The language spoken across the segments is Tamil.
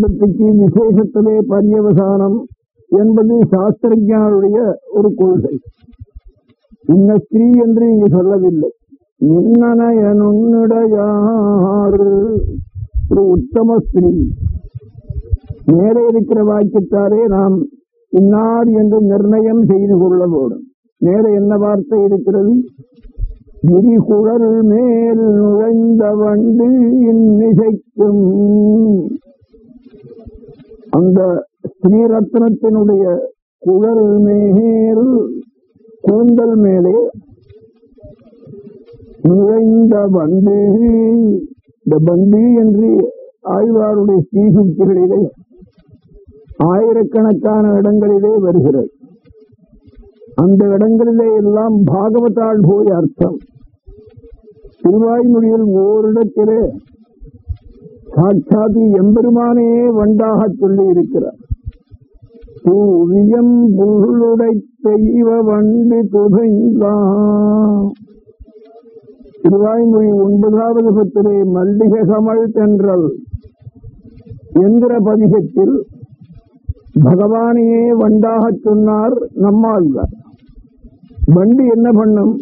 சப்தத்துக்கு விசேஷத்திலே பரியவசானம் என்பது சாஸ்திரஜானுடைய ஒரு கொள்கை. இன்ன ஸ்திரீ என்று இங்கு சொல்லவில்லை. ஒரு உத்தம ஸ்திரீ. மேலே இருக்கிற வாக்கியத்தாலே நாம் இன்னார் என்று நிர்ணயம் செய்து கொள்ள வேண்டும். மேலே என்ன வார்த்தை இருக்கிறது? விரிகுழல் மேல் நுழைந்த வண்டு இன்னிசைக்கும் அந்த ஸ்ரீரத்னத்தினுடைய குழல் மேல் கூந்தல் மேலே நுழைந்த வண்டு இந்த பந்தி என்று ஆழ்வாருடைய ஸ்ரீசுக்திகளிலே ஆயிரக்கணக்கான இடங்களிலே வருகிறது. அந்த இடங்களிலே எல்லாம் பாகவதால் போய் அர்த்தம். திருவாய்மொழியில் ஓரிடத்திலே சாட்சாதி எம்பெருமானே வண்டாக சொல்லி இருக்கிறார் தூவியம் புள்ளுடை தெய்வ வண்டு துதைந்தா திருவாய்மொழி ஒன்பதாவது பத்திலே மல்லிகை கமல் தென்றல். என்கிற பதிகத்தில் பகவானையே வண்டாக சொன்னார் நம்மாழ்வார். வண்டு என்ன பண்ணும்?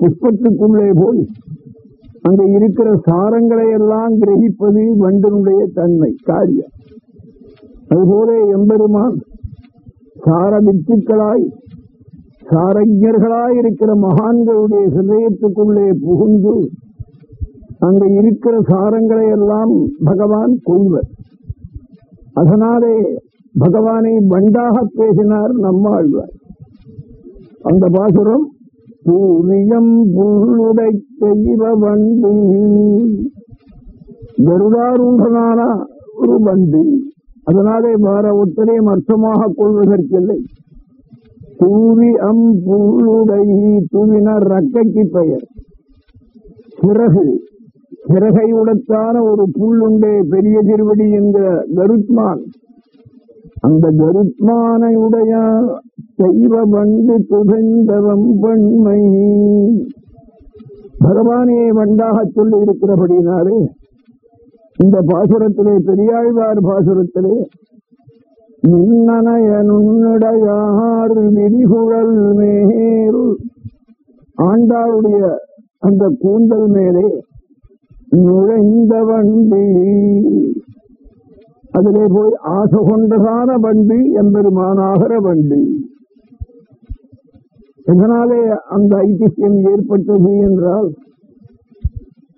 புஷ்பத்துக்குள்ளே போய் அங்க இருக்கிற சாரங்களை எல்லாம் கிரகிப்பது வண்டனுடைய தன்மை காரியம். அதுபோல எம்பெருமான் சார வித்துக்களாய் சாரஜர்களாய் இருக்கிற மகான்களுடைய ஹிருதயத்துக்குள்ளே புகுந்து அங்க இருக்கிற சாரங்களை எல்லாம் பகவான் கொள்வர். அதனாலே பகவானை வண்டாக பேசினார் நம்மாழ்வார். அந்த பாசுரம் சூரியம் புல்லுடை செய்வ வண்டி. கருடாரூடனான ஒரு வண்டி. அதனாலே வேற ஒத்தரையும் அர்த்தமாக கொள்வதற்கில்லை. தூவி அம் புல்லுடை தூவினர் ரக்கைக்கு பெயர். சிறகு. சிறகை உடத்தான ஒரு புல்லுண்டே பெரிய திருவடி என்கிற கருத்மான். அந்த கருத்மானையுடைய வண்டு துதைந்தவம் பெண்மை பகவானே வண்டாக சொல்லி இருக்கிறபடினாலே இந்த பாசுரத்திலே பெரியாழ்வார் பாசுரத்திலே மின்னனைய நுண்ணுடையார் விரிகுழல் மேல் ஆண்டாளுடைய அந்த கூந்தல் மேலே நுழைந்த வண்டி. அதிலே போய் ஆசை கொண்டதான வண்டி எம்பெருமானாகிற வண்டி. எதனாலே அந்த ஐதிசியம் ஏற்பட்டது என்றால்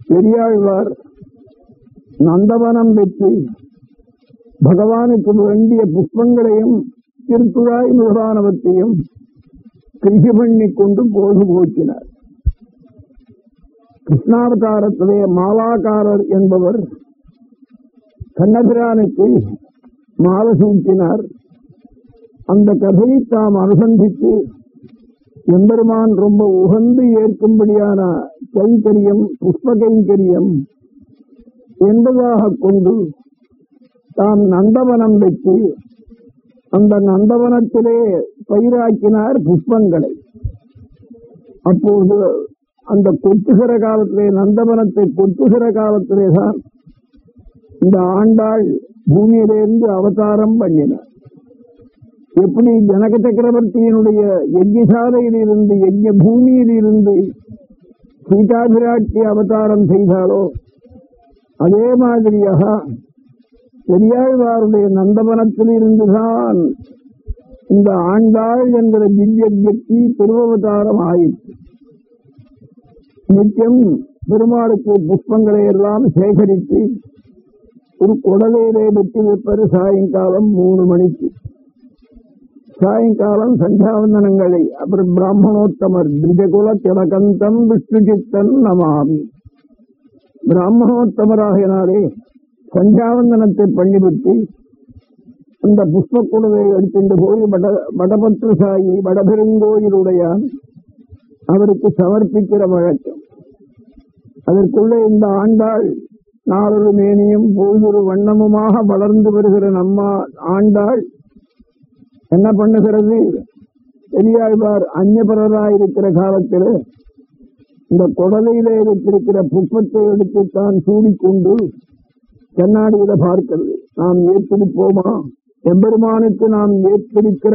பெரியாழ்வார் நந்தவனம் பெற்று பகவானுக்கு வேண்டிய புஷ்பங்களையும் திருத்துழாய் முதலானவற்றையும் கிருஷி பண்ணி கொண்டு போது போக்கினார். கிருஷ்ணாவதாரத்திலே மாலாக்காரர் என்பவர் கண்ணபிரானுக்கு மாலை சூட்டினார். அந்த கதையை தாம் அனுசந்தித்து எம்பெருமான் ரொம்ப உகந்து ஏற்கும்படியான கைங்கரியம் புஷ்ப கைங்கரியம் என்பதாக கொண்டு தாம் நந்தவனம் வைத்து அந்த நந்தவனத்திலே பயிராக்கினார் புஷ்பங்களை. அப்போது அந்த கொட்டுகிற காலத்திலே நந்தவனத்தை கொட்டுகிற காலத்திலே தான் இந்த ஆண்டாள் பூமியிலிருந்து அவதாரம் பண்ணினார். எப்படி ஜனக சக்கரவர்த்தியினுடைய யஜ்யசாலையில் இருந்து யஜ்ய பூமியில் இருந்து சீதாபிராட்சி அவதாரம் செய்தாலோ அதே மாதிரியாக பெரியாழ்வாருடைய நந்தவனத்தில் இருந்துதான் இந்த ஆண்டாள் என்கிற திவ்ய வியக்தி திருவவதாரம் ஆயிற்று. நித்தியம் பெருமாளுக்கு புஷ்பங்களை எல்லாம் சேகரித்து ஒரு குடலையிலே வெட்டி வைப்பது சாயங்காலம் மூணு மணிக்கு. சாயங்காலம் சந்தியாவந்தனங்களை அப்புறம் பிராமணோத்தமர் திரிஜகுல திலகந்தம் விஷ்ணுஜித்தன் நமாமி. பிராமணோத்தமராகினாலே சந்தியாவந்தனத்தை பண்ணிவிட்டு அந்த புஷ்ப குழுவை எடுத்துட்டு போய் வட வடபத்ரு சாயி வடபெருங்கோயிலுடையான் அவருக்கு சமர்ப்பிக்கிற வழக்கம். அதற்குள்ளே இந்த ஆண்டாள் நாளொரு மேனியும் போயொரு வண்ணமுமாக வளர்ந்து வருகிற நம்ம ஆண்டாள் என்ன பண்ணுகிறது? பெரியாழ்வார் அந்நியபரராயிருக்கிற காலத்தில் இந்த குடலையிலே வைத்திருக்கிற புப்பத்தை எடுத்து தான் சூடிக்கொண்டு கண்ணாடியில பார்க்கிறது. நாம் ஏற்றிருப்போமா? எம்பெருமானுக்கு நாம் ஏற்றிருக்கிற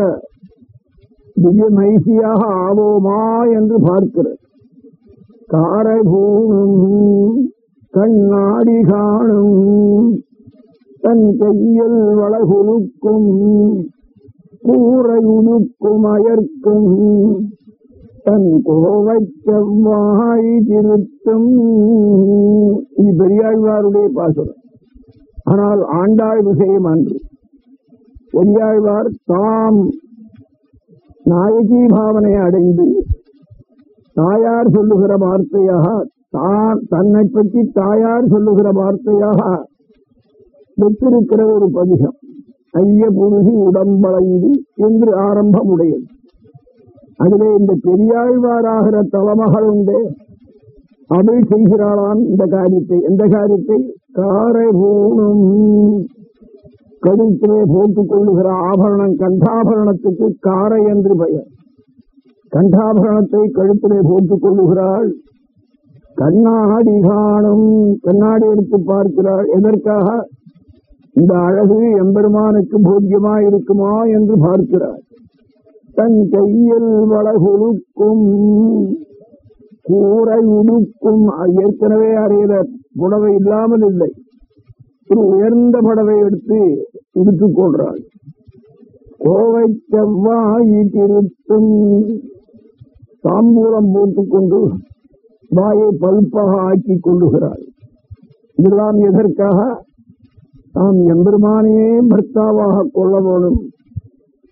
திவ்ய மைசியாக ஆவோமா என்று பார்க்கிறது. காரபூணும் கண்ணாடி காணும் தன் கையில் வளகுலுக்கும் கூரையுடுக்கும் அயர்க்கும் தன் கோவை செவ்வாய் திருத்தும். இது பெரியாழ்வாருடைய பாசுரம். ஆனால் ஆண்டாள் விஷயம் அன்று. பெரியாழ்வார் தாம் நாயகி பாவனை அடைந்து தாயார் சொல்லுகிற வார்த்தையாக தான் தன்னை பற்றி தாயார் சொல்லுகிற வார்த்தையாக பெற்றிருக்கிற ஒரு பதிகம். ஐய புருகி உடம்பளைந்து என்று ஆரம்பம் உடையது அதிலே இந்த பெரியாழ்வாராகிற தலைமகள் உண்டே. அவள் செய்கிறாளாம் இந்த காரியத்தை. எந்த காரியத்தை? காரை பூணும். கழுத்திலே போட்டுக் கொள்ளுகிற ஆபரணம் கண்டாபரணத்துக்கு காரை என்று பெயர். கண்டாபரணத்தை கழுத்திலே போட்டுக் கொள்ளுகிறாள். கண்ணாடி காணும். கண்ணாடி எடுத்து பார்க்கிறாள். எதற்காக? இந்த அழகு எம்பெருமானுக்கு போக்கியமாய் இருக்குமா என்று பார்க்கிறார். தன் கையில் வளகுழுக்கும் கூரை உடுக்கும் ஏற்கனவே அறையில புடவை இல்லாமல் இல்லை. ஒரு உயர்ந்த புடவை எடுத்து உடுத்துக் கொள்றாள். கோவை செவ்வாய் திருத்தும் தாம்பூலம் போட்டுக்கொண்டு வாயை பல்பாக ஆக்கிக் கொள்ளுகிறாள். இதெல்லாம் எதற்காக? தாம் எம்பெருமானையே பர்த்தாவாக கொள்ள வேணும்.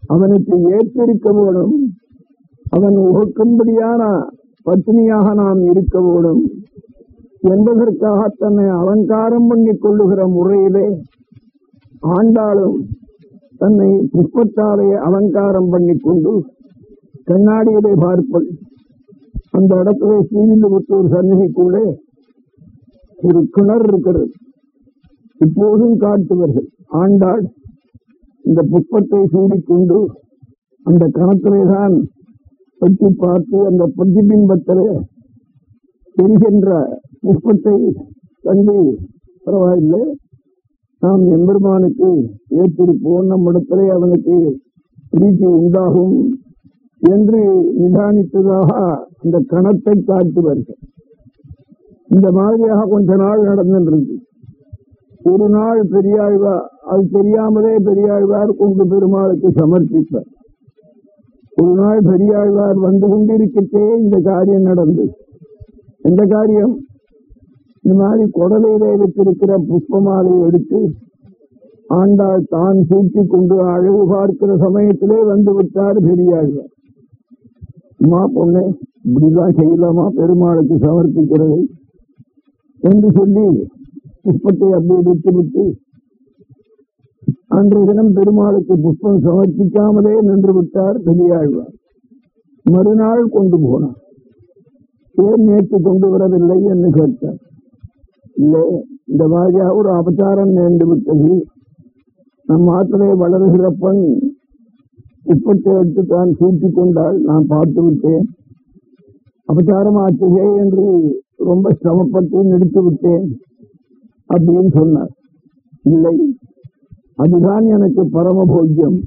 அவனுக்கு ஏற்றிருக்க வேணும். அவன் உகக்கும்படியான பத்னியாக நாம் இருக்க வேணும். என்பதற்காக தன்னை அலங்காரம் பண்ணிக் கொள்ளுகிற முறையிலே ஆண்டாலும் தன்னை புஷ்பத்தாலே அலங்காரம் பண்ணிக் கொண்டு கண்ணாடியிலே பார்ப்பள். அந்த இடத்துல ஸ்ரீவில்லிபுத்தூர் சந்நிதிக்குள்ளே ஒரு கிணறு இருக்கிறது. இப்போதும் காட்டுவர்கள். ஆண்டாள் இந்த புஷ்பத்தை சூடிக்கொண்டு அந்த கணத்திலே தான் பற்றி பார்த்து அந்த பிரதிபிம்பத்திலே தெரிகின்ற புஷ்பத்தை கண்டு பரவாயில்லை. நாம் எம்பெருமானுக்கு ஏற்றிருப்போம் நம்மிடத்திலே அவனுக்கு பிரீத்தி உண்டாகும் என்று நிதானித்ததாக அந்த கணத்தை காட்டுவார்கள். இந்த மாதிரியாக கொஞ்ச நாள் நடந்திருந்தது. ஒரு நாள் பெரியாழ்வார் அது தெரியாமலே பெரியாழ்வார் கொண்டு பெருமாளுக்கு சமர்ப்பிப்பார் ஒரு நாள் பெரியாழ்வார் வந்து கொண்டிருக்கட்டே இந்த காரியம் நடந்தது எந்த காரியம்? இந்த மாதிரி குடலையில வைத்திருக்கிற புஷ்பமாலை எடுத்து ஆண்டாள் தான் சூட்டி கொண்டு அழகு பார்க்கிற சமயத்திலே வந்து விட்டார் பெரியாழ்வார். அம்மா பொண்ணே இப்படிதான் செய்யலாமா? பெருமாளுக்கு சமர்ப்பிக்கிறது. என்று சொல்லி புஷ்பத்தை அப்படியே விட்டுவிட்டு அன்றைய தினம் பெருமாளுக்கு புஷ்பம் சமர்ப்பிக்காமலே நின்று விட்டார் பெரியாழ்வார். மறுநாள் கொண்டு போனார். ஏன் நேற்று கொண்டு வரவில்லை என்று கேட்டார். இல்லை இந்த மாதிரியா ஒரு அபச்சாரம் நேர்ந்து விட்டது. நம் மாத்திரை வளர்கிற பெண் உப்பத்தை எடுத்து தான் சூட்டிக் கொண்டால் நான் பார்த்து விட்டேன். அபச்சாரம் ஆச்சுகே என்று ரொம்ப சிரமப்பட்டு நிறுத்தி விட்டேன். அப்படின்னு சொன்னார். இல்லை. அதுதான் எனக்கு பரம போக்கியம்.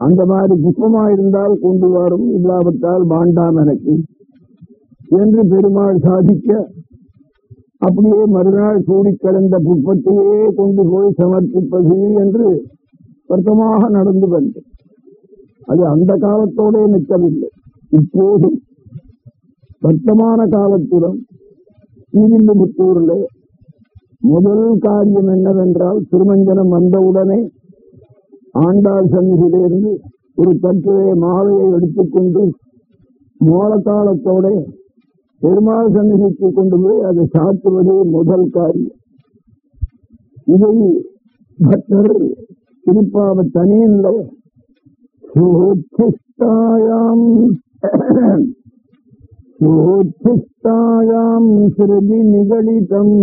அந்த மாதிரி குப்பமா இருந்தால் கொண்டு வரும் இல்லாவிட்டால் வாண்டாம் எனக்கு. என்று பெருமாள் சாதிக்க அப்படியே மறுநாள் கூடி கிடந்த குப்பத்தையே கொண்டு போய் சமர்ப்பிப்பது என்று வருத்தமாக நடந்து வந்தது அது அந்த காலத்தோடே நிற்கவில்லை. இப்போதும் வர்த்தமான காலத்திலும் ஸ்ரீவில்லிபுத்தூரில் முதல் காரியம் என்னவென்றால் திருமஞ்சனம் வந்தவுடனே ஆண்டாள் சந்நிதியிலிருந்து ஒரு தட்டுவை மாலையை எடுத்துக்கொண்டு மோளத்தாளத்தோட பெருமாள் சந்நிதிக்கு கொண்டு போய் அதை சாத்துவதே முதல் காரியம். இதை பக்தர் குறிப்பாக தனியில் சோச்சிஷ்டாயாம் சோச்சிஷ்டாயாம் சிறுதி நிகழிதம்.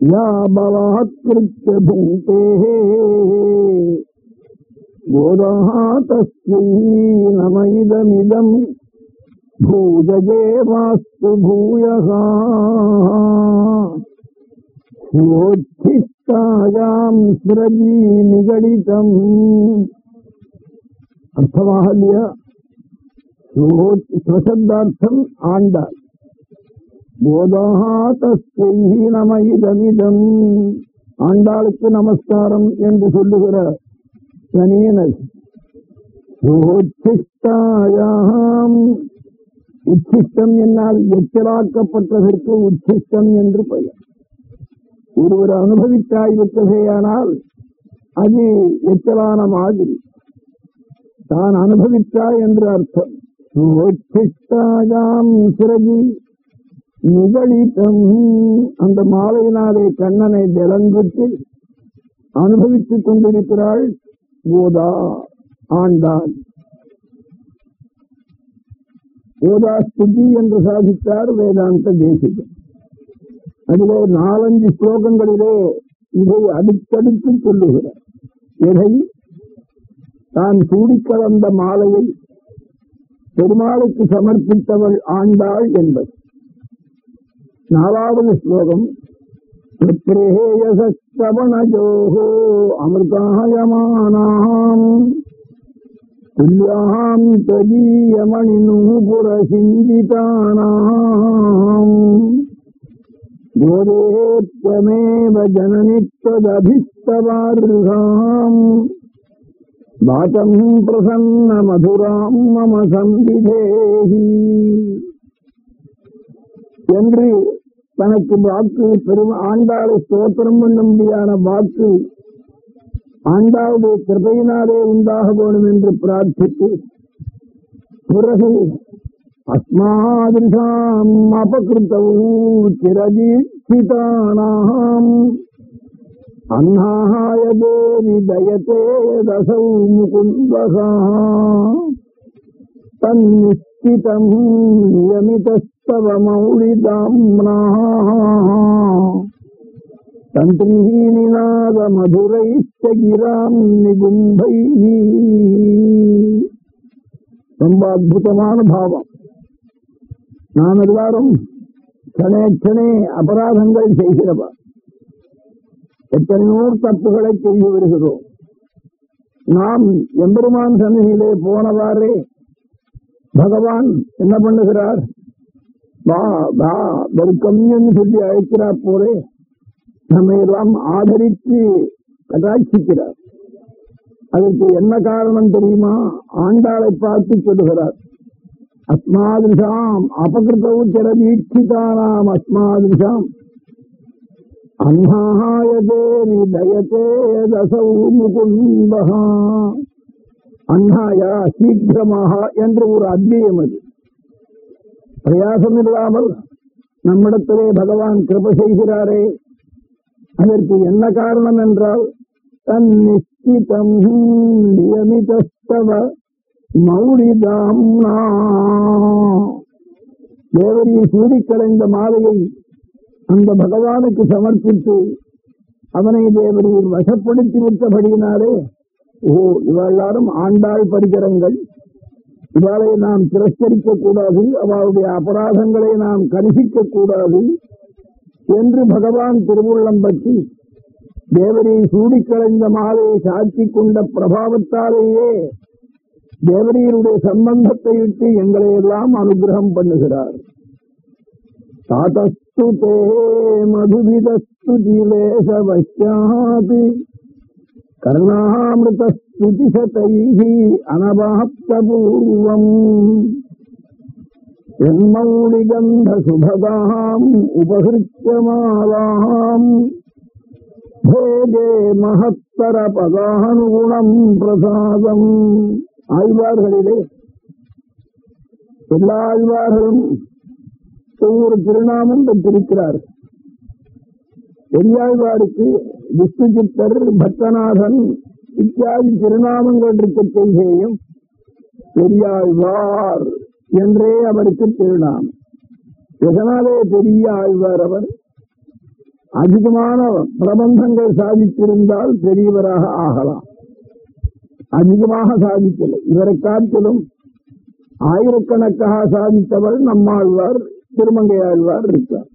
या बलात्कृत्य भुङ्क्तेः गोदः तस्यै नम इदमिदम् भूजगे वास्तु भूयः शिवोच्छिष्टायाम् स्रजी निगडितम् अर्थमाहल्य शिवोच् स्वशब्दार्थम् आण्ड ஆண்டாள் போதா தஸ்தை நமயிதமிதம் ஆண்டாளுக்கு நமஸ்காரம் என்று சொல்லுகிற சனீனர் உச்சிஷ்டாயாம். உச்சிஷ்டம் என்னால் எச்சலாக்கப்பட்டதற்கு உச்சிஷ்டம் என்று பெயர். ஒருவர் அனுபவித்தாய்விட்டதேயானால் அது எச்சலான மாதிரி. தான் அனுபவித்தாய் என்று அர்த்தம். உச்சிஷ்டாயாம் சிறகி நிகழித்தம் அந்த மாலையினாலே கண்ணனை விளங்கிட்டு அனுபவித்துக் கொண்டிருக்கிறாள் போதா ஆண்டாள். வேதாஸ்துதி என்று சாதித்தார் வேதாந்த தேசிகம் அதிலே நாலஞ்சு ஸ்லோகங்களிலே இதை அடுத்தடுத்து சொல்லுகிறார். எதை? தான் சூடிக்கலந்த மாலையை பெருமாளுக்கு சமர்ப்பித்தவள் ஆண்டாள் என்பது. నారాయణ శ్లోకం ప్రత్రేయసవణజో అమృతాయమానాం కుల్యాం తదీయమణినూపురసిందితానాం గోరే త్వమేవ జనని త్వదభిస్తవార్హాం బాటం ప్రసన్న మధురాం మమ సంవిధేహి. తండ్రి தனக்கு வாக்கு பெரும் ஆண்டாளை ஸ்தோத்திரம் பண்ணும்படியான வாக்கு ஆண்டாவுடைய கிருபையினாலே உண்டாக வேணும் என்று பிரார்த்தித்து பிறகு அஸ்மாதிருஷாம் அபகிருத்தவு சிரதீட்சிதானாம் அன்னாய தேவி தயதே தசௌ முகுந்தகா தன்னிஷ்டிதம் நியமிதஸ்தவ மௌளிதாம்னா தந்திரீனிநாத மதுரைச்ச கிராம் நிகும்பை ரொம்ப அற்புதமான பாவம். நாம் எல்லாரும் கணே அபராதங்கள் செய்கிறவா எத்தனையோ தப்புகளை செய்து வருகிறோம். நாம் எம்பெருமான் சன்னதியிலே போனவாறே பகவான் என்ன பண்ணுகிறார்? வா வா வெறுக்கம் சொல்லி அழைக்கிறார் போரே நம்மையெல்லாம் ஆதரித்து கதாட்சிக்கிறார் அதற்கு என்ன காரணம் தெரியுமா? ஆண்டாளை பார்த்து சொல்லுகிறார். அஸ்மாதிருஷாம் அபகிருத்தவு சிரதீட்சிதானாம் அஸ்மாதிருஷாம் அன்னாயதே நிதயத்தே தசௌ முகுந்தகா அன்னாயா சீக்கிரமாக என்று ஒரு அத்தியம் அது. பிரயாசம் இல்லாமல் நம்மிடத்திலே பகவான் கிருப செய்கிறாரே அதற்கு என்ன காரணம் என்றால் தன் நிச்சிதம் நியமிதஸ்தவ மௌலிதாம்னா தேவரியை சூடிக்கலைந்த மாலையை அந்த பகவானுக்கு சமர்ப்பித்து அவனை தேவரியில் வசப்படுத்தி விட்டபடியினாலே ஓ இவெல்லாரும் ஆண்டாள் பரிகரங்கள் இவாளை நாம் திரஸ்கரிக்க கூடாது அவளுடைய அபராதங்களை நாம் கணிசிக்க கூடாது என்று பகவான் திருவுள்ளம் பற்றி தேவரியை சூடிக்கலைந்த மாலையை சாட்சி கொண்ட பிரபாவத்தாலேயே தேவரியினுடைய சம்பந்தத்தை விட்டு எங்களை எல்லாம் அனுகிரகம் பண்ணுகிறார் தாத்தஸ்து தே மதுவிதஸ்து ஜிலேச வஷ்யாதி கர்ணாமிருதஸ்துதிசதைः அனபாப்தபூர்வம் என்மௌலிகந்தசுபதாம் உபகிருத்தியமாலாம் பேதே மகத்தர பதானுகுணம் பிரசாதம். ஆழ்வார்களிலே எல்லா ஆழ்வார்களும் ஒவ்வொரு திருநாமம் பெற்றிருக்கிறார். பெரியாழ்வாருக்கு விஷ்ணுஜித்தர் பக்தநாதன் இத்தியாதி திருநாமங்கள் இருக்க செய்கையும் பெரியாழ்வார் என்றே அவருக்கு திருநாமம். எதனாலே பெரிய ஆழ்வார் அவர்? அதிகமான பிரபந்தங்கள் சாதித்திருந்தால் பெரியவராக ஆகலாம். அதிகமாக சாதிக்கலை. இவரை காட்டிலும் ஆயிரக்கணக்காக சாதித்தவர் நம்மாழ்வார் திருமங்கையாழ்வார் இருக்கார்.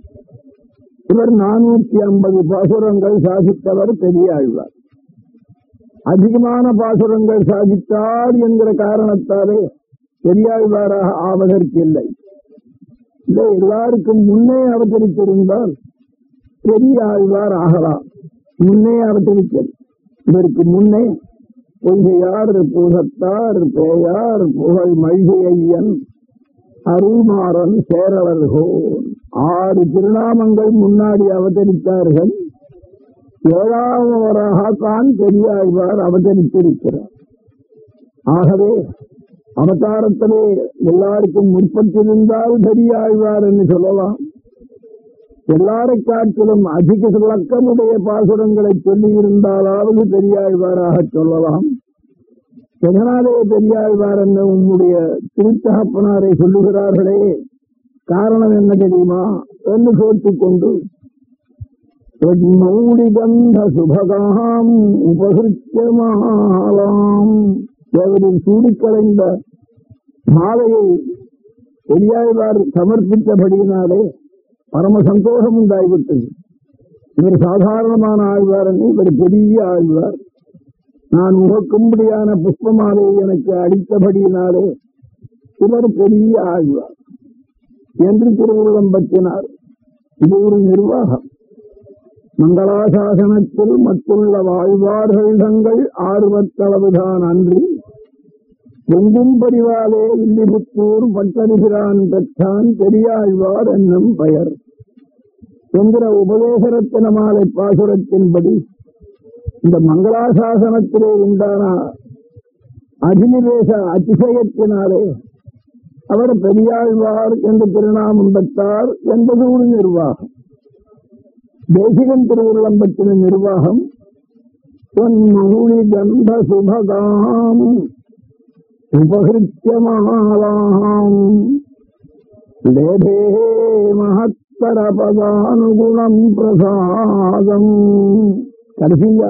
இவர் நானூற்றி ஐம்பது பாசுரங்கள் சாதித்தவர் பெரியாழ்வார். அதிகமான பாசுரங்கள் சாதித்தார் என்கிற காரணத்தாலே பெரியாழ்வாராக ஆவதற்கு இல்லை எல்லாருக்கும் முன்னே அவதரித்திருந்தால் பெரிய ஆழ்வார் ஆகலாம் முன்னே அவதரித்தல் இதற்கு முன்னே பொய்கையார் புகத்தார் பேயார் புகழ் மழிகை அருள்மாறன் சேரவர்கோன் ஆறு திருநாமங்கள் முன்னாடி அவதரித்தார்கள். ஏழாவதாக தான் பெரியாழ்வார் அவதரித்திருக்கிறார். ஆகவே அவதாரத்திலே எல்லாருக்கும் முற்பட்டிருந்தால் பெரியாழ்வார் என்று சொல்லலாம். எல்லாரை காட்டிலும் அதிக விளக்கமுடைய பாசுரங்களை சொல்லியிருந்தாலாவது பெரியாழ்வாராக சொல்லலாம். எதனாலே பெரியாழ்வார் என்ன உன்னுடைய திருத்தகப்பனாரை சொல்லுகிறார்களே? காரணம் என்ன தெரியுமா? என்று கேட்டுக்கொண்டு கொண்டு மௌடிகந்த சுபகாம் உபகிருத்தியமாலாம் தேவரின் சூடிக்கலைந்த மாலையை பெரியாழ்வார் சமர்ப்பித்தபடியினாலே பரம சந்தோஷம் உண்டாகிவிட்டது இவர் சாதாரணமான ஆழ்வார் இவர் பெரிய ஆழ்வார் நான் உகக்கும்படியான புஷ்பமாலை எனக்கு அளித்தபடியினாலே இவர் பெரிய ஆழ்வார் என்று திருவுள்ளம் பற்றினார் இது ஒரு நிர்வாக மங்களாசாசனத்தில் மற்றுள்ள வாழ்வார்கள் தங்கள் ஆர்வத்தளவுதான் அன்றி எங்கும் பரிவாலே வில்லிபுத்தூர் பட்டரிபிரான் பெற்றான் பெரியாழ்வார் என்னும் பெயர். என்கிற உபதேசரத்தின மாலை பாசுரத்தின்படி இந்த மங்களாசாசனத்திலே உண்டான அபினிவேச அதிசயத்தினாலே அவர் பெரியாழ்வார் என்று திருநாமம் பெற்றார் என்பது ஒரு நிர்வாகம். ദേശികൻ തിരുവുള്ളം പറ്റിന നിർവാഹം ഗന്ധസുഭതാം ഉപഹൃത്യമാളാം ലേഭേ മഹത്തരപദാനുഗുണം പ്രസാദം കർഫീയ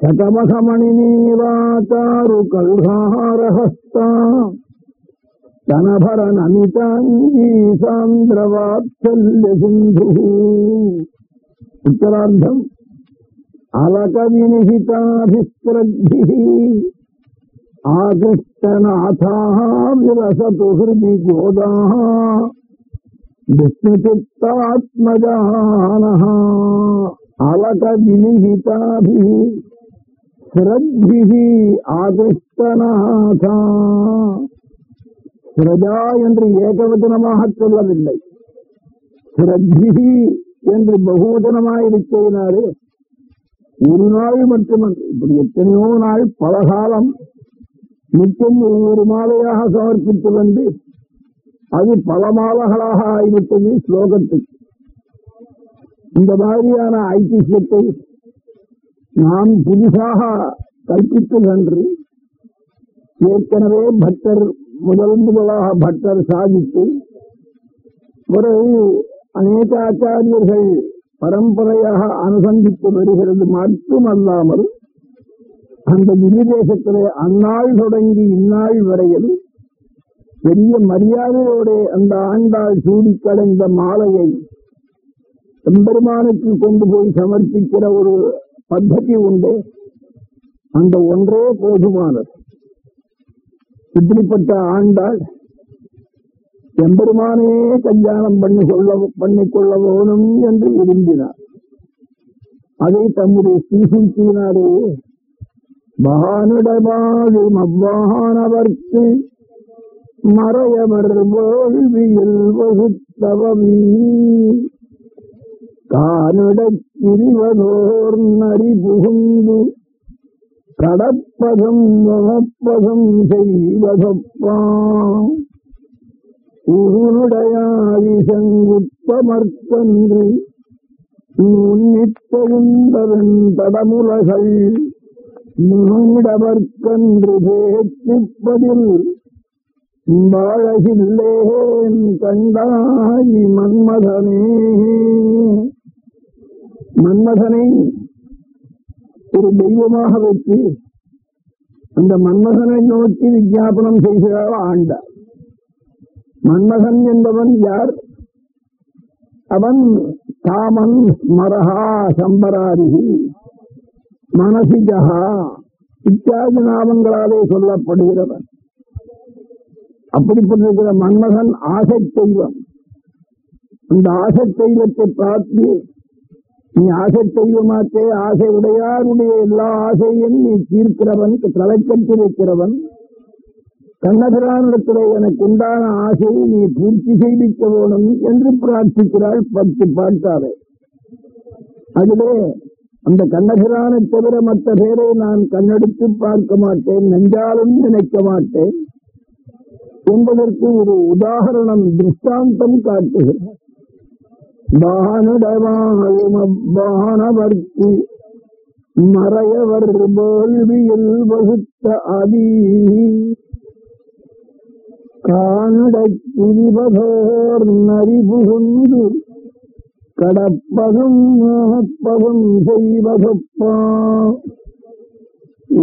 శతమఖమణినీవాచారు కల్హారహస్త తనభర నమితాంగీ సాంద్రవాత్సల్య సింధు நமிதாங்கி சாந்திரவாத்சல்ய சிந்து உத்தரார்த்தம் அலக வினிகிதாபிஸ்திரக்தி ஆகிருஷ்டநாதா விரசது ஹிருதி கோதா விஷ்ணுச்சித்தாத்மஜானः அலக வினிகிதாபி ஸ்ரத்பிः ஆகிருஷ்டநாதா சிரஜா என்று ஏகவச்சனமாக சொல்லவில்லை சிரத்பிகி என்று பகுவச்சனமாயிருக்கையினாலே ஒரு நாள் மட்டுமன்று. இப்படி எத்தனையோ நாள் பல காலம் நிச்சயம் ஒவ்வொரு மாலையாக சமர்ப்பித்து வந்து அது பல மாலைகளாக ஆகிவிட்டது ஸ்லோகத்தை. இந்த மாதிரியான ஐதிசியத்தை நாம் புதிதாக கற்பித்து நன்றி ஏற்கனவே பட்டர் முதல் முதலாக பட்டர் சாதித்து பிறகு அநேக ஆச்சாரியர்கள் பரம்பரையாக அனுசந்தித்து வருகிறது மட்டுமல்லாமல் அந்த வினிதேசத்திலே அந்நாள் தொடங்கி இந்நாள் வரையில் பெரிய மரியாதையோட அந்த ஆண்டாள் சூடி கலைந்த மாலையை எம்பெருமானுக்கு கொண்டு போய் சமர்ப்பிக்கிற ஒரு பద్ధதி உண்டு. அந்த ஒன்றே போதுமானது. இப்படிப்பட்ட ஆண்டாள் எம்பெருமானே கல்யாணம் பண்ணி கொள்ள பண்ணிக்கொள்ள வேணும் என்று விரும்பினார். அதை தம்முடைய ஸ்ரீசூச்சியினாலே மகானிடமாகும் அவ்வானவர்க்கு மறையவர் வேள்வியில் வகுத்தவமீ. கானிடச் சிறிவதோர் நரி புகுந்து கடப்பதம் முகப்பதம் செய்வதப்பா. உருடையாதி செங்குத்தமர்த்தன்று உன்னித்தெழுந்தவன் தடமுலகள் நீடவர்க்கன்று பேச்சுப்பதில் வாழகில்லேன் கண்டாய் மன்மதனே. மன்மதனை ஒரு தெய்வமாக வைத்து அந்த மன்மதனை நோக்கி விஜாபனம் செய்கிறாள் ஆண்டார் மன்மதன் என்பவன் யார்? அவன் காமன் ஸ்மரஹா சம்பராரிகி மனசிஜகா இத்தியாதி நாமங்களாலே சொல்லப்படுகிறவன். அப்படிப்பட்டிருக்கிற மன்மகன் ஆசை தெய்வம். அந்த ஆசை தெய்வத்தை பார்த்து நீ ஆசை தெய்வமாக்கே ஆசை உடையாருடைய எல்லா ஆசையும் நீ தீர்க்கிறவன் தலைக்கட்டி கண்ணபிரானிடத்திலே எனக்கு உண்டான ஆசையை நீ பூர்த்தி செய்திக்க வேணும் என்று பிரார்த்திக்கிறாள் பத்து பாட்டாலே அதிலே அந்த கண்ணபிரானை தவிர மற்ற பேரை நான் கண்ணெடுத்து பார்க்க மாட்டேன் நெஞ்சாலும் நினைக்க மாட்டேன் என்பதற்கு ஒரு உதாரணம் திருஷ்டாந்தம் காட்டுகிறார் பானுடவானவர்க்கு மறையவர் வேள்வியில் வகுத்த அதி காணுடச் சிறிபதோர் நரிபுகுந்து கடப்பதும் மோகப்பதும் செய்வதப்பா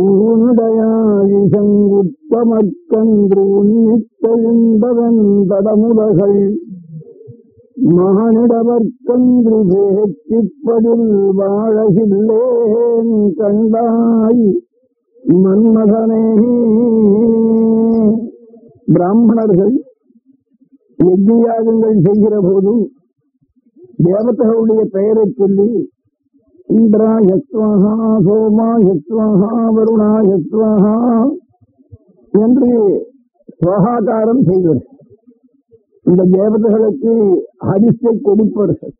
ஊனுடையாழி சங்குத்தமற்கன்று உன்னித்தெழுந்தவன் தடமுலகள் மானிடவர்க்கன்று பேச்சிப்பதில் வாழகில்லேன் கண்டாய் மன்மதனே பிராமணர்கள் யஜ்யாகங்கள் செய்கிற போது தேவதைகளுடைய பெயரை சொல்லி இந்திரா யத்வாகா சோமா யத்வாகா வருணா யத்வாகா என்று சுவகாக்காரம் செய்வர். இந்த தேவதைகளுக்கு ஹரிசை கொடுப்பார்கள்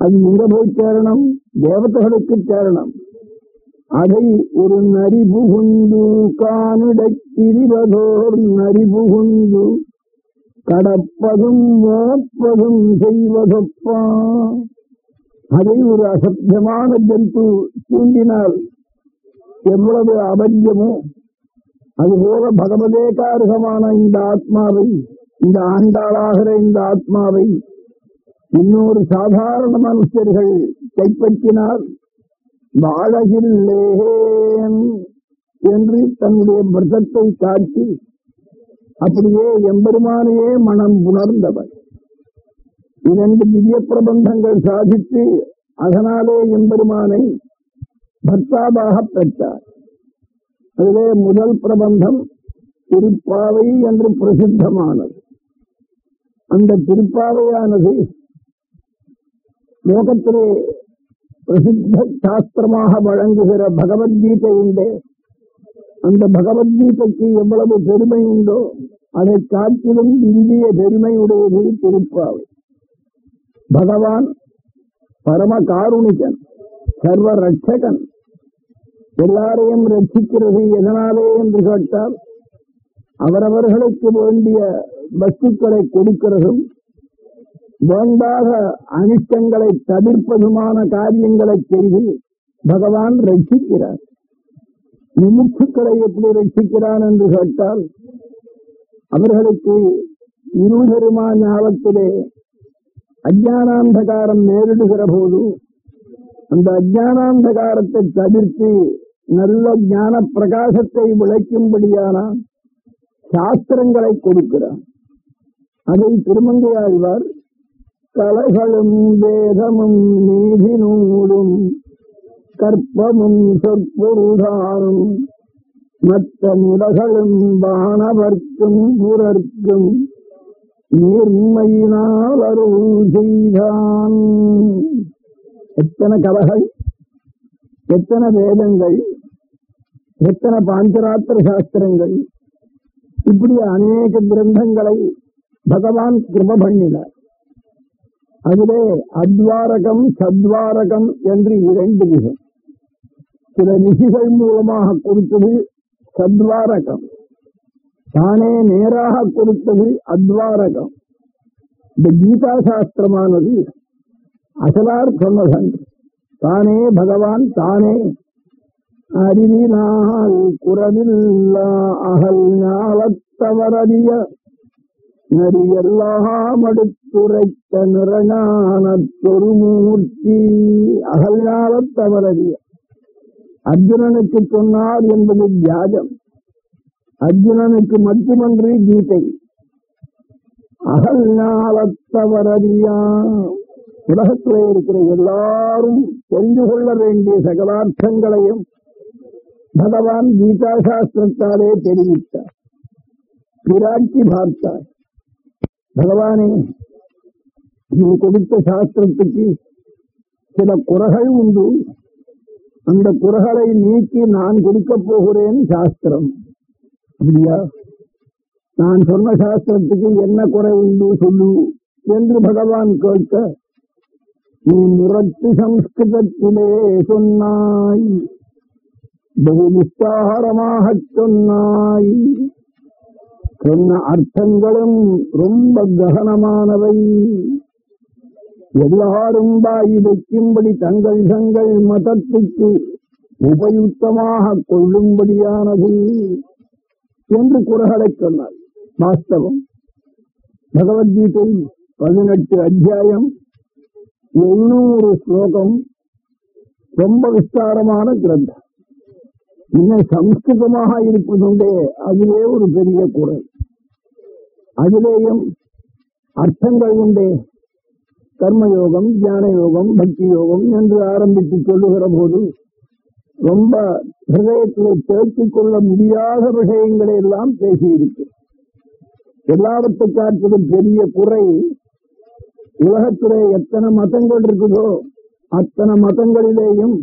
அது எங்க போய் சேரணும் தேவதைகளுக்கு சேரணும். அதை ஒரு நரி புகுந்து காணிடத்திரிவதோர் நரி புகுந்து கடப்பதும் மோப்பதும் செய்வதப்பா. அதை ஒரு அசத்தியமான ஜந்து தூண்டினால் எவ்வளவு அபத்தியமோ அதுபோல பகவதேகாரகமான இந்த ஆத்மாவை இந்த ஆண்டாளாகிற இந்த ஆத்மாவை இன்னொரு சாதாரண மனுஷர்கள் கைப்பற்றினால் வாழகில்லேன் என்று தன்னுடைய விரதத்தை காட்டி அப்படியே எம்பெருமானையே மனம் உணர்ந்தவர் இரண்டு திவ்ய பிரபந்தங்கள் சாதித்து அதனாலே எம்பெருமானை பர்த்தாவாக பெற்றார். அதிலே முதல் பிரபந்தம் திருப்பாவை என்று பிரசித்தமானது. அந்த திருப்பாவையானது லோகத்திலே பிரசித்த சாஸ்திரமாக வழங்குகிற பகவத்கீதை உண்டு. அந்த பகவத்கீதைக்கு எவ்வளவு பெருமை உண்டோ அதை காட்டிலும் இந்திய பெருமையுடையது திருப்பாவை பகவான் பரம காருணிகன் சர்வ ரட்சகன் எல்லாரையும் ரட்சிக்கிறது எதனாலே என்று கேட்டால் அவரவர்களுக்கு வேண்டிய வஸ்துக்களை கொடுக்கிறதும் வேண்டாத அனிஷ்டங்களை தவிர்ப்பதுமான காரியங்களை செய்து பகவான் ரட்சிக்கிறார். விமுட்சுக்களை எப்படி ரட்சிக்கிறான் என்று கேட்டால் அவர்களுக்கு இருபெருமா ஞாபகத்திலே அஜானாந்தகாரம் நேரிடுகிற போது அந்த அஜானாந்தகாரத்தை தவிர்த்து நல்ல ஞான பிரகாசத்தை விளைக்கும்படியான சாஸ்திரங்களை கொடுக்கிறார். அதை திருமங்கையாழ்வார் கலைகளும் வேதமும் நீதி நூலும் கற்பமும் சொற்பொருதானும் மற்ற முடகளும் வானவர்க்கும் புறர்க்கும் நீர்மையினால் அருள் செய்தான். எத்தனை கலைகள் எத்தனை வேதங்கள் எத்தனை பாஞ்சராத்திர சாஸ்திரங்கள் இப்படி அநேக கிரந்தங்களை பகவான் கிருப பண்ணினார். அதிலே அத்வாரகம் சத்வாரகம் என்று இரண்டு விதம் சில ரிஷிகள் மூலமாக கொடுத்தது சத்வாரகம். தானே நேராக கொடுத்தது அத்வாரகம். இந்த கீதா சாஸ்திரமானது அசலார் சொன்னதன்று தானே பகவான் தானே. அறிவினால் குரவில்லா அகல் ஞாலத்தவரறிய நரியெல்லாம் துரைத்த நிறஞான பெருமூர்த்தி அகல் ஞாலத்தவரறிய அர்ஜுனனுக்கு சொன்னார் என்பது வியாஜம். அர்ஜுனனுக்கு மட்டுமன்றி கீதை. அகல்யாலத்தவரறியா உலகத்திலே இருக்கிற எல்லாரும் தெரிந்து கொள்ள வேண்டிய சகலார்த்தங்களையும் பகவான் கீதா சாஸ்திரத்தாலே தெரிவித்தார். பிராட்டி பார்த்தார். பகவானே நீ கொடுத்த சாஸ்திரத்துக்கு சில குறைகள் உண்டு. அந்த குறைகளை நீக்கி நான் கொடுக்க போகிறேன் சாஸ்திரம். அப்படியா? நான் சொன்ன சாஸ்திரத்துக்கு என்ன குறை உண்டு சொல்லு என்று பகவான் கேட்க நீ முரட்டு சம்ஸ்கிருதத்திலே சொன்னாய். பகு நிஸ்தாரமாக சொன்னாய். சொன்ன அர்த்தங்களும் ரொம்ப ககனமானவை. எல்லாரும் பாயி வைக்கும்படி தங்கள் தங்கள் மதத்துக்கு உபயுக்தமாக கொள்ளும்படியானது என்று குரகளை சொன்னார். வாஸ்தவம். பகவத்கீதை பதினெட்டு அத்தியாயம் எழுநூறு ஸ்லோகம் ரொம்ப விஸ்தாரமான கிரந்தம். இன்னும் சம்ஸ்கிருதமாக இருப்பதுண்டே அதுவே ஒரு பெரிய குறை அதிலேயும் அர்த்தங்கள் உண்டே. கர்மயோகம் தியான யோகம் பக்தி யோகம் என்று ஆரம்பித்து சொல்லுகிற போது ரொம்ப ஹிருதயத்தில் தேர்த்திக் கொள்ள முடியாத விஷயங்களை எல்லாம் பேசியிருக்கு. எல்லாவற்றை காட்டிலும் பெரிய குறை உலகத்திலே எத்தனை மதங்கள் இருக்குதோ அத்தனை மதங்களிலேயும்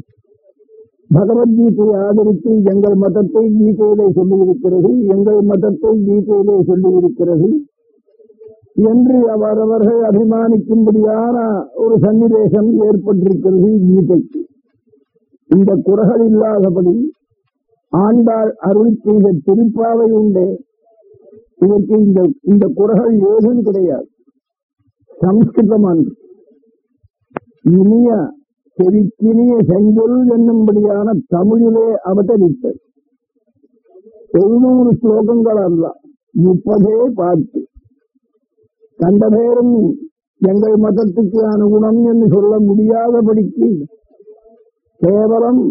பகவத்கீதையை ஆதரித்து எங்கள் மதத்தை கீதையிலே சொல்லியிருக்கிறது எங்கள் மதத்தை கீதையிலே சொல்லியிருக்கிறது. என்று அவரவர்கள் அபிமானிக்கும்படியான ஒரு சன்னிவேசம் ஏற்பட்டிருக்கிறது கீதைக்கு இந்த குறைகள் இல்லாதபடி ஆண்டாள் அருள் செய்த திருப்பாவை உண்டே. இதற்கு இந்த இந்த குறைகள் ஏதும் கிடையாது. சம்ஸ்கிருதமான இனிய செவிக்கினிய செஞ்சொல் என்னும்படியான தமிழிலே அவதரித்தது. எழுநூறு ஸ்லோகங்கள் அல்ல முப்பதே பார்த்து கண்டபேரும் எங்கள் மதத்துக்கு அனுகுணம் என்று சொல்ல முடியாதபடிக்கு கேவலம்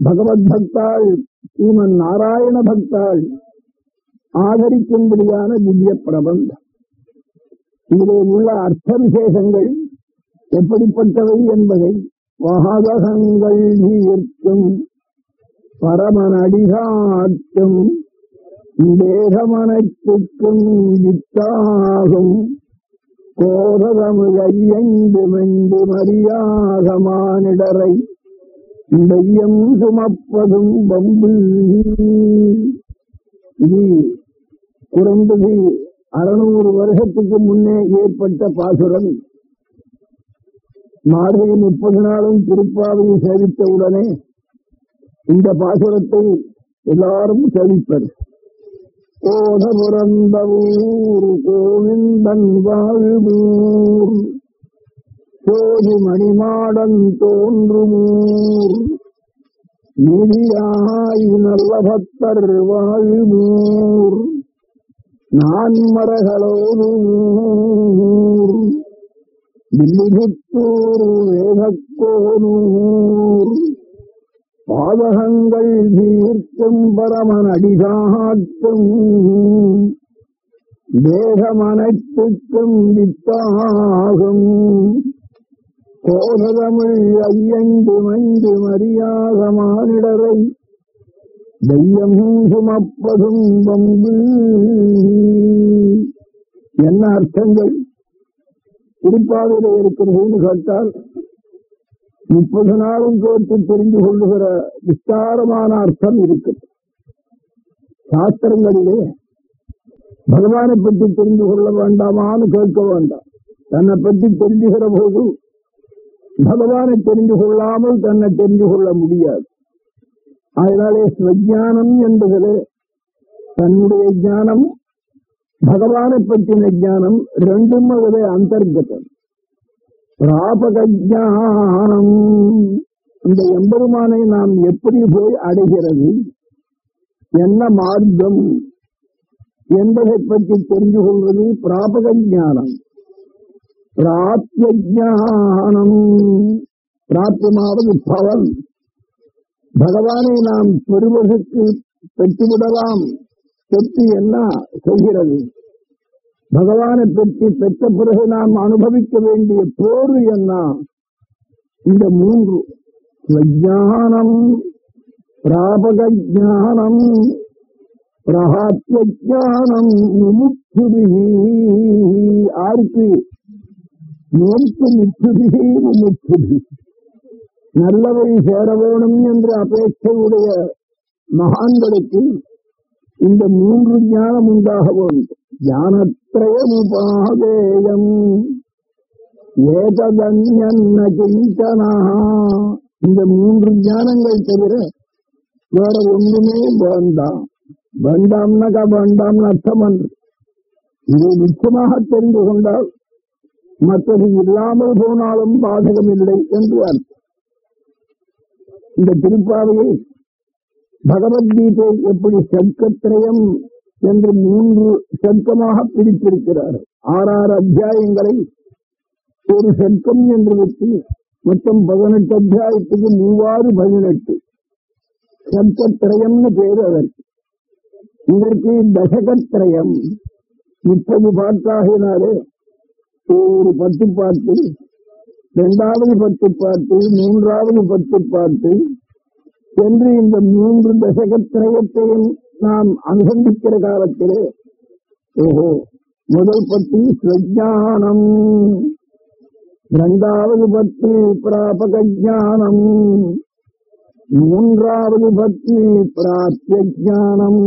பகவத் பக்தாள் ஸ்ரீமன் நாராயண பக்தாள் ஆதரிக்கும்படியான திவ்ய பிரபந்தம். இதிலே உள்ள அர்த்த விசேஷங்கள் எப்படிப்பட்டவை என்பதை வாதகங்கள் ஈர்க்கும் பரமனடிகாட்டும் தேகமனைத்துக்கும் வித்தாகும் கோரதமிழையந்து மென்று மரியாத இடையம் சுமப்பதும் பம்பு இது குறைந்தது அறுநூறு வருஷத்துக்கு முன்னே ஏற்பட்ட பாசுரம். மார்கழி முப்பது நாளும் திருப்பாவையை சேவித்தவுடனே இந்த பாசுரத்தை எல்லாரும் சேவிப்பர். கோதபுரந்த கோவிந்தன் வாழ்வூர் சோதி மணிமாடன் தோன்றுமூர். நிதியாய் நல்ல பக்தர் வாழ்வூர் நான் மரகளோடு வேதக்கோனூர் பாதகங்கள் தீர்க்கும் பரமன் அடிகாட்டும் தேகமனைத்துக்கும் வித்தாகும். கோதமிழ் ஐயந்து மஞ்சு மரியாத மானிடரை தெய்யம் சுமப்பதும் வம்பு. என்ன அர்த்தங்கள்? திருப்பாவில இருக்கிறதுன்னு கேட்டால் முப்பது நாளும் கேட்டு தெரிந்து கொள்ளுகிற விஸ்தாரமான அர்த்தம் இருக்கிறது சாஸ்திரங்களிலே பகவானை பற்றி தெரிந்து கொள்ள வேண்டாமான்னு கேட்க வேண்டாம். தன்னை பற்றி தெரிஞ்சுகிற போது பகவானை தெரிந்து கொள்ளாமல் தன்னை தெரிந்து கொள்ள முடியாது. அதனாலே ஸ்வஜானம் என்பதில் தன்னுடைய ஞானம் பகவானை பற்றின ஞானம் ரெண்டும் அதிலே அந்தர்கதம். பிராபக இந்த எம்பெருமானை நாம் எப்படி போய் அடைகிறது? என்ன மார்க்கம்? என்பதை பற்றி தெரிந்து கொள்வது பிராபக ஞானம் பிராப்திய ஞானம் பிராப்தியமாவது பவன். பகவானை நாம் பெறுவதற்கு பெற்றுவிடலாம். பெற்று என்ன செய்கிறது? பகவானை பற்றி பெற்ற பிறகு நாம் அனுபவிக்க வேண்டிய போரு என்ன? இந்த மூன்று. விஜானம் பிராபக ஜானம் பிரகாத்தியானம் முமுட்சுபிகி ஆருக்கு? நோக்கு முற்றுபிகி முமுட்சுபி நல்லவை சேர வேணும் என்ற அபேட்சையுடைய மகான்களுக்கு இந்த மூன்று ஞானம் உண்டாக வேண்டும். ஞான ஞானத்திரயமுபாதேயம் ஏததன்யன்ன கிஞ்சனா இந்த மூன்று ஞானங்கள் தவிர வேற ஒன்றுமே வேண்டாம். வேண்டாம்னாக்கா வேண்டாம்னு அர்த்தம் அன்று இதை நிச்சயமாக தெரிந்து கொண்டால் மற்றது இல்லாமல் போனாலும் பாதகம் இல்லை என்று அர்த்தம். இந்த திருப்பாவையை பகவத்கீதை எப்படி சர்க்கத்திரயம் என்று மூன்று சர்க்கமாக பிரித்திருக்கிறார். ஆறாறு அத்தியாயங்களை ஒரு சர்க்கம் என்று வச்சு மொத்தம் பதினெட்டு அத்தியாயத்துக்கு மூவாறு பதினெட்டு. சர்க்கத்திரயம்னு பேர் அதற்கு இதற்கு தசகத்திரயம். முப்பது பாட்டாகினாலே ஒரு பத்து பாட்டு இரண்டாவது பத்து பாட்டு மூன்றாவது பத்து பாட்டு. என்று இந்த மூன்று தசகத்திரயத்தையும் நாம் அனுசந்திக்கிற காலத்திலே ஓஹோ முதல் பத்து ஸ்வஜானம் இரண்டாவது பத்து பிராபக ஜானம் மூன்றாவது பத்து பிராப்திய ஜானம்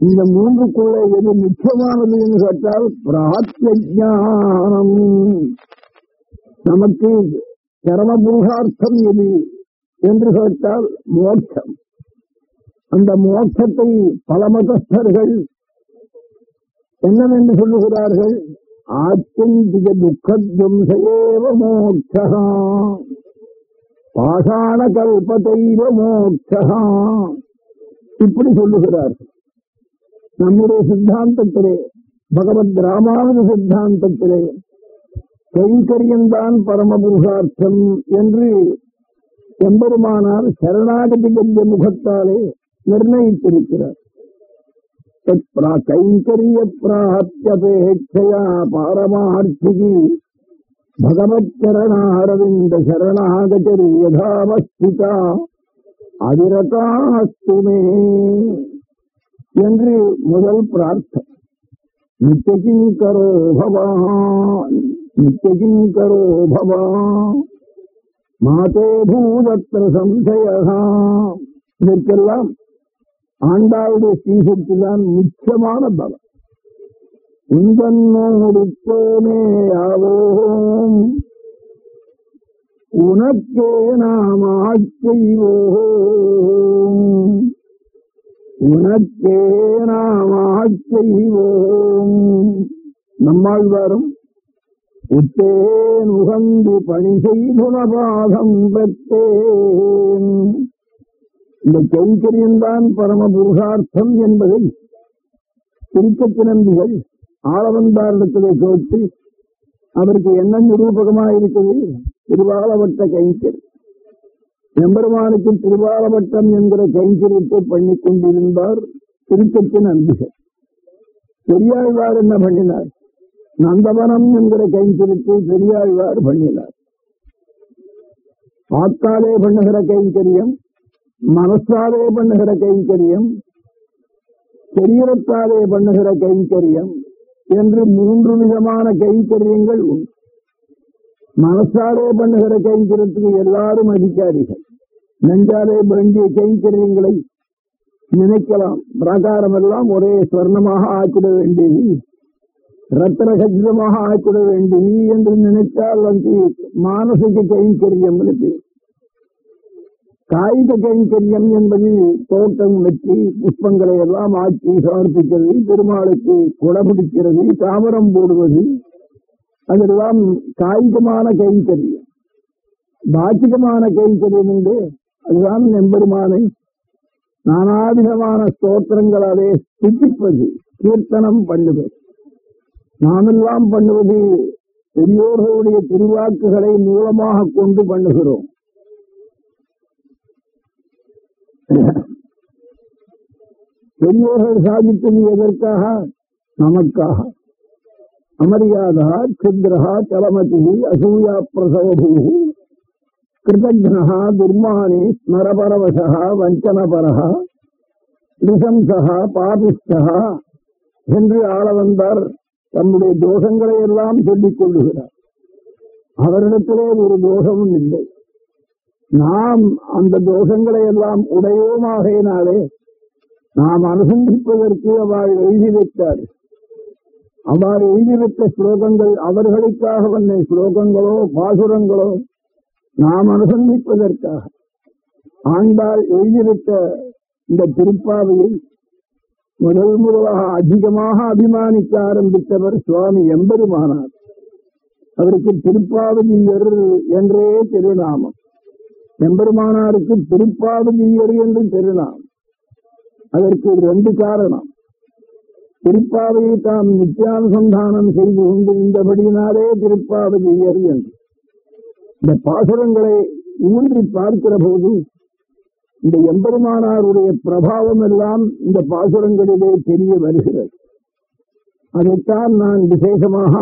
இந்த மூன்றுக்குள்ள எது முக்கியமானது என்று கேட்டால் பிராப்திய ஜானம் நமக்கு கர்ம புருஷார்த்தம் எது என்று கேட்டால் மோட்சம் அந்த மோட்சத்தை பல மதஸ்தர்கள் என்னவென்று சொல்லுகிறார்கள்? ஆத்தியந்திக துக்கத்வம்சேவ மோட்சகா பாஷாண கல்பதைவ மோட்சகா இப்படி சொல்லுகிறார்கள். நம்முடைய சித்தாந்தத்திலே பகவத் ராமாவது சித்தாந்தத்திலே கைங்கரியம்தான் பரமபுருஷார்த்தம் என்று எம்பெருமானார் சரணாகதி கல்ய முகத்தாலே நிர்ணயித்திருக்கிறார் கைங்கரிய பிராப்தியபேட்சையா பாரமார்த்திகி பகவச்சரணாரவிந்த சரணாகதி யதாவஸ்திதா அதிரதாஸ்துமே என்று முதல் பிரார்த்தனை நித்தியகிங்கரோ பவான் நித்தியகிங்கரோ பவா மாதே பூதத்திர சம்சய இதற்கெல்லாம் ஆண்டாவுடைய ஸ்ரீசக்திதான் முக்கியமான பலம். உந்தன்னோடு ஆவோம். உனக்கே நாம் ஆச்செய்வோம் உனக்கே நாம் ஆச்செய்வோம் நம்மாழ்வாரும் உத்தேன் உகந்து பணி செய்துனபாதம் பெற்றேன். இந்த கைங்கரியம்தான் பரம புருஷார்த்தம் என்பதை திருக்கத்து நம்பிகள் ஆளவந்தாரிடத்திலே கேட்டு அவருக்கு என்ன நிரூபகமாக இருக்குது திருவாலவட்ட கைங்கர். எம்பெருமானுக்கு திருவாலவட்டம் என்கிற கைங்கரியத்தை பண்ணிக் கொண்டிருந்தார் திருக்கத்து நம்பிகள் பெரியாழ்வார் என்ன பண்ணினார்? நந்தவனம் என்கிற கைங்கரியத்தை பெரியாழ்வார் பண்ணினார். பார்த்தாலே பண்ணுகிற கைங்கரியம் மனசாலே பண்ணுகிற கைங்கரியம் சரீரத்தாலே பண்ணுகிற கைங்கரியம் என்று மூன்று விதமான கைங்கரியங்கள் உண்டு. மனசாலே பண்ணுகிற கைங்கரியத்துக்கு எல்லாரும் அதிகாரிகள். நெஞ்சாலே வேண்டிய கைங்கரியங்களை நினைக்கலாம். பிராகாரம் எல்லாம் ஒரே ஸ்வர்ணமாக ஆக்கிட வேண்டியது. ரத்தன கச்சிதமாக ஆக்கிட வேண்டியது என்று நினைத்தால் வந்து மானசிக கைங்கரியம் இருக்கு காய்க கைங்கரியம் என்பது தோட்டம் வெற்றி புஷ்பங்களை எல்லாம் ஆக்கி சமர்ப்பிக்கிறது பெருமாளுக்கு குடபிடிக்கிறது தாமரம் போடுவது. அதெல்லாம் காய்கமான கைங்கரியம் பாச்சிகமான கைங்கரியம் என்று அதுதான் நெம்பெருமானை நானாவிதமான ஸ்தோத்திரங்களாலே ஸ்துதிப்பது கீர்த்தனம் பண்ணுவது. நாமெல்லாம் பண்ணுவது பெரியோர்களுடைய திருவாக்குகளை மூலமாக கொண்டு பண்ணுகிறோம். பெரியோர்கள் சாதிப்பது எதற்காக? நமக்காக. அமரியாதா சந்திரஹா சலமதி அசூயா பிரசவபூ கிருதஜ்னா துர்மானி ஸ்மரபரவசா வஞ்சனபரா நிசம்சா பாபிஷ்டா என்று ஆளவந்தார். தம்முடைய தோஷங்களை எல்லாம் சொல்லிக் கொள்ளுகிறார். அவரிடத்திலே ஒரு தோஷமும் இல்லை. நாம் அந்த தோஷங்களை எல்லாம் உடையோமாகையினாலே நாம் அனுசந்திப்பதற்கு அவள் எழுதி வைத்தார். அவர் எழுதி வைத்த ஸ்லோகங்கள் அவர்களுக்காக வந்த ஸ்லோகங்களோ பாசுரங்களோ நாம் அனுசந்திப்பதற்காக ஆண்டாள் எழுதி இந்த திருப்பாவையை முதல் முதலாக அதிகமாக அபிமானிக்க ஆரம்பித்தவர் சுவாமி எம்பெருமானார். அவருக்கு திருப்பாவதியர் என்றே திருநாமம் எம்பெருமானாருக்கு திருப்பாவதியர் என்று திருநாமம் அதற்கு ரெண்டு காரணம். திருப்பாவையை தாம் நித்தியானுசந்தானம் செய்து கொண்டிருந்தபடியினாலே திருப்பாவதியர் என்று. இந்த பாசுரங்களை ஊன்றி பார்க்கிற போது இந்த எம்பெருமானாருடைய பிரபாவம் எல்லாம் இந்த பாசுரங்களிலே தெரிய வருகிறது. அதைத்தான் நான் விசேஷமாக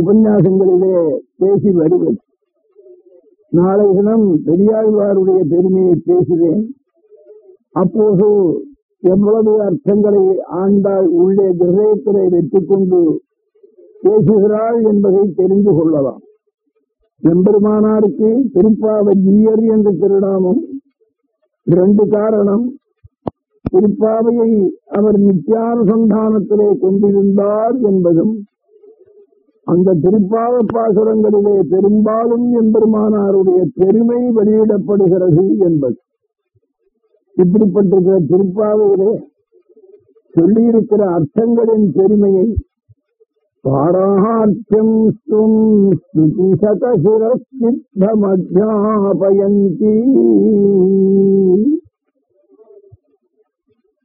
உபன்யாசங்களிலே பேசி வருவது நாளை தினம் பெரியாழ்வாருடைய பெருமையை பேசுவேன். அப்போது எவ்வளவு அர்த்தங்களை ஆண்டாள் உள்ளே கிரகத்திலே வைத்துக் கொண்டு பேசுகிறாள் என்பதை தெரிந்து கொள்ளலாம். எம்பெருமானாருக்கு திருப்பாவையர் என்று திருநாமம். இரண்டு காரணம் திருப்பாவையை அவர் நித்தியானுசந்தானத்திலே கொண்டிருந்தார் என்பதும் அந்த திருப்பாவ பாசுரங்களிலே பெரும்பாலும் எம்பெருமானாருடைய பெருமை வெளியிடப்படுகிறது என்பது இப்படிப்பட்டிருக்கிற திருப்பாவையிலே சொல்லியிருக்கிற அர்த்தங்களின் பெருமையை பாரார்த்தியம் ஸ்தும் ஸ்துதி சதசிரசித்தமத்யாபயந்தி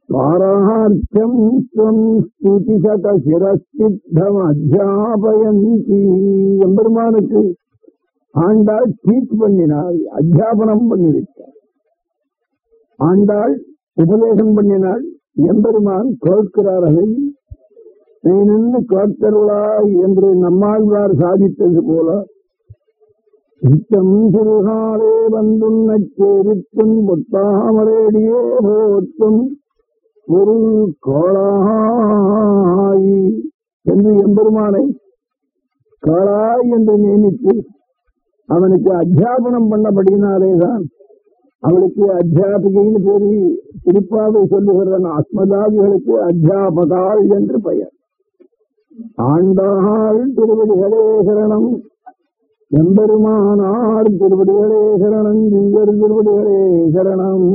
பாரார்த்தியம் ஸ்வம் எம்பெருமானுக்கு ஆண்டாள் டீச் பண்ணினாள் அத்தியாபனம் பண்ணிவிட்டார் ஆண்டாள் உபதேசம் பண்ணினாள். எம்பெருமான் கேட்கிறார் அதை. நீ நின்று கேட்கருளாய் என்று நம்மாழ்வார் சாதித்தது போல சித்தம் சிறுகாலே வந்துண்ணச் சேரித்தும் பொத்தாமரேடியே போத்தும் ஒரு கோளாய் என்று எம்பெருமானை காளாய் என்று நியமித்து அவனுக்கு அத்தியாபனம் பண்ணபடினாலேதான் அவளுக்கு அத்தியாபிகைன்னு பேரு குறிப்பாக சொல்லுகிற அஸ்மதாதிகளுக்கு அத்தியாபகாள் என்று பெயர். ஆண்டாள் திருவடிகளே சரணம் எம்பெருமானார் திருவடிகளே சரணம் திங்கர் திருவடிகளே சரணம்.